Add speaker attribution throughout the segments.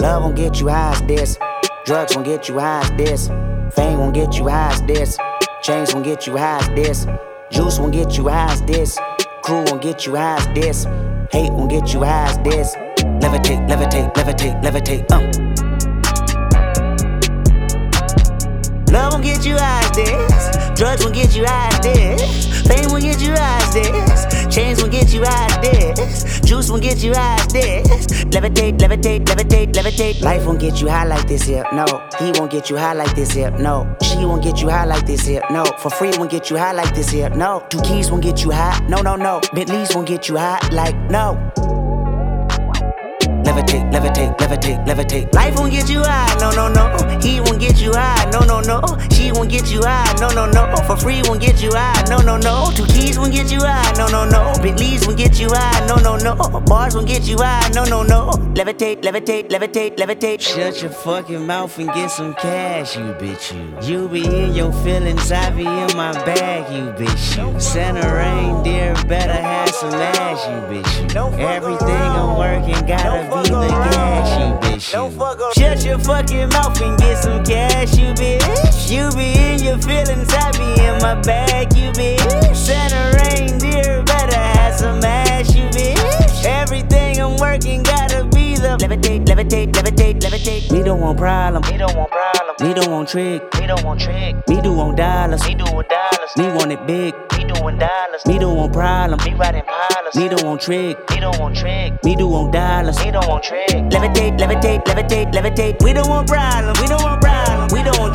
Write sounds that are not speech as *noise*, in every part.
Speaker 1: Love won't get you high as this. Drugs won't get you high as this. Fame won't get you high as this. Chains won't get you high as this. Juice won't get you high as this. Crew won't get you high as this. Hate won't get you high as this. Levitate, levitate, levitate, levitate. Uh. Love won't get you high as this. Drugs won't get you high as this. Fame won't get you high as this. Chains won't get you high as this. Juice won't get you high as this. Levitate, levitate, levitate, levitate. Life won't get you high like this here. No. He won't get you high like this here. No. She won't get you high like this here. No. For free won't get you high like this here. No. Two keys won't get you high. No, no, no. Bentleys won't get you high like no. Levitate, levitate, levitate, levitate. Life won't get you high, no, no, no. He won't get you high, no, no, no. She won't get you high, no, no, no. For free won't get you high, no, no, no. Two keys won't get you high, no, no, no. Bentleys won't get you high, no, no, no. Bars won't get you high, no, no, no. Levitate, levitate, levitate, levitate.
Speaker 2: Shut your fucking mouth and get some cash, you bitch, you. You be in your feelings, I be in my bag, you bitch, you. Santa reindeer better have some ass, you bitch, you. Everything I'm working gotta be the gas, you bitch, you. Shut your fucking mouth and get in my bag, you bitch. Santa reindeer better have some ass, you bitch. Everything I'm working gotta be the
Speaker 1: Levitate, levitate, levitate, levitate.
Speaker 2: Me don't want problem,
Speaker 1: Me don't want problem.
Speaker 2: me don't want trick,
Speaker 1: Me don't want trick.
Speaker 2: me do want dollars,
Speaker 1: Me doing dollars.
Speaker 2: me want it big,
Speaker 1: Me doing dollars.
Speaker 2: me don't want problem,
Speaker 1: Me riding pilots.
Speaker 2: me don't want trick,
Speaker 1: Me don't want trick.
Speaker 2: me do want dollars.
Speaker 1: We don't want trick. Levitate, levitate, levitate, levitate. We don't want problem. We don't want problem. We don't want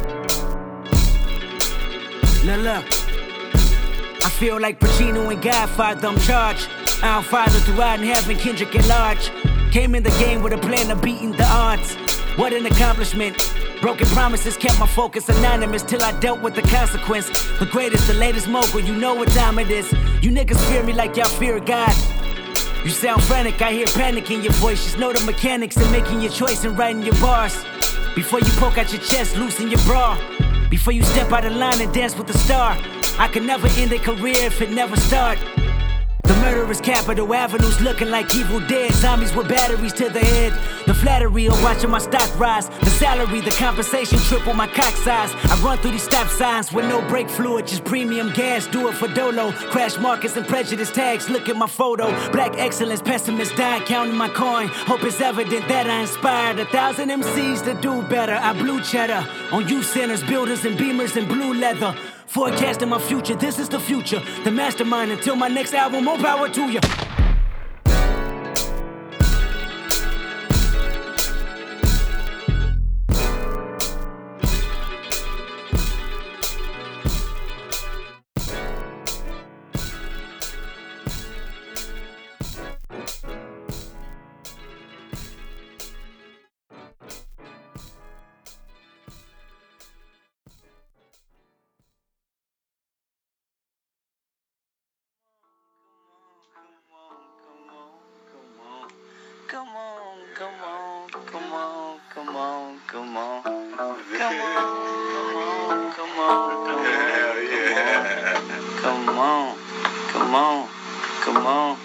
Speaker 2: Look, look. I feel like Pacino and Godfather, I'm charged. Our Father throughout in heaven, Kendrick at large. Came in the game with a plan of beating the odds. What an accomplishment. Broken promises kept my focus anonymous till I dealt with the consequence. The greatest, the latest mogul, you know what time it is. You niggas fear me like y'all fear God. You sound frantic, I hear panic in your voice. Just know the mechanics of making your choice and writing your bars. Before you poke out your chest, loosen your bra. Before you step out of line and dance with the star. I could never end a career if it never start. The murderous capital avenues looking like evil dead zombies with batteries to the head. The flattery of watching my stock rise. The salary, the compensation triple my cock size. I run through these stop signs with no brake fluid, just premium gas. Do it for Dolo. Crash markets and prejudice tags. Look at my photo. Black excellence, pessimist died counting my coin. Hope it's evident that I inspired a thousand MCs to do better. I blew cheddar on youth centers, builders, and beamers and blue leather. Forecasting my future, this is the future. The mastermind until my next album, more power to you. Come on, come on, come on, come on, come on,
Speaker 3: Hell yeah.
Speaker 2: come on, come on, come on,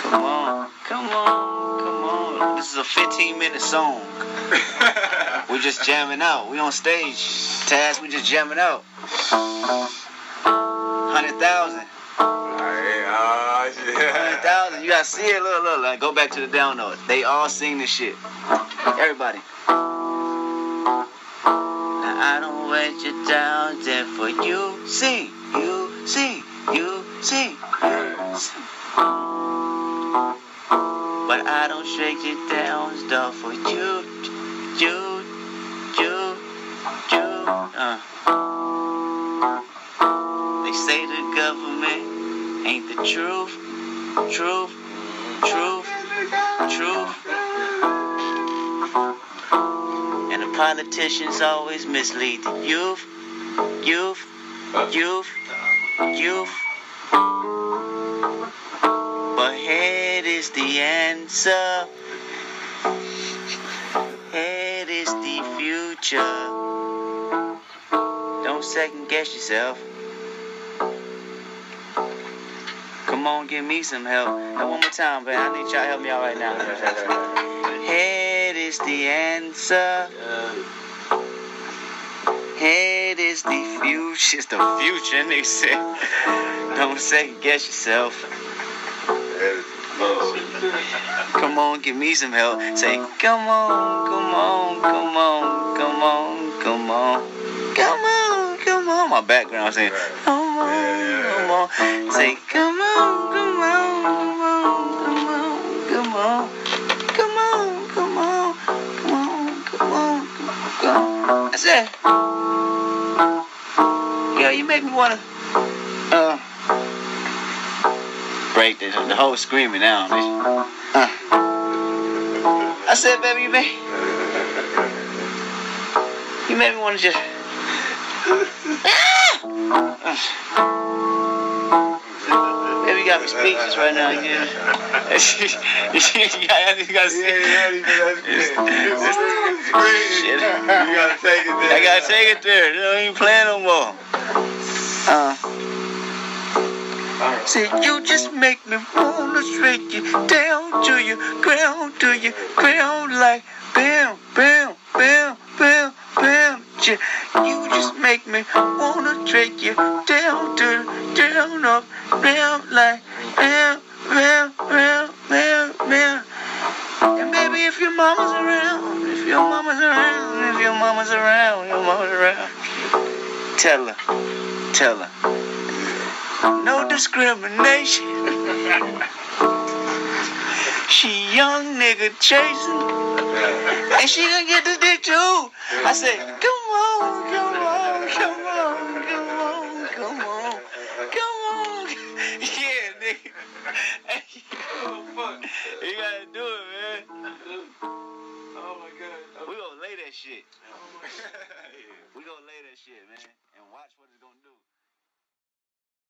Speaker 2: come on, come on, come on. This is a 15 minute song. We're just jamming out. We on stage. Taz, we just jamming out. Hundred thousand.
Speaker 3: Hey, oh, shit.
Speaker 2: Hundred thousand. You gotta see it. Look, look, like go back to the down note. They all sing this shit. Everybody. Down there for you. Sing, you sing, you sing, you sing. But I don't shake it down stuff for you, you, you, you. Uh. They
Speaker 1: say the government ain't the truth, truth, truth, truth. Politicians always mislead the youth, youth, youth, youth. But head is the answer. Head is the future. Don't second guess yourself. Come on, give me some help. And one more time, man. I need y'all to help me out right now. *laughs* Head is the answer. Head is the future. It's the future, nigga said. Don't second guess yourself. Come on, give me some help. Say, come on, come on, come on, come on, come on, come on, come on. My background saying, come on, come on. Say, come on, come on, come on, That's it. Yeah, you make me wanna, uh, break the, the whole screaming now, bitch. Uh. I said, baby, you made, you made me want to just. Got me speechless right now. You, *laughs* you, got, you gotta see. Shit.
Speaker 3: You gotta take it there.
Speaker 1: I gotta take it there. They don't even play no more. Uh. See, you just make me wanna straight you down to your ground, to your ground like bam, bam, bam, bam, bam. You. You just make me wanna take you. Down to down up, down like bam, bam, bam, bam, bam. And baby, if your mama's around, if your mama's around, if your mama's around, your mama's around, tell her, tell her. No discrimination. *laughs* she young nigga chasing, and she gonna get the I said, come on.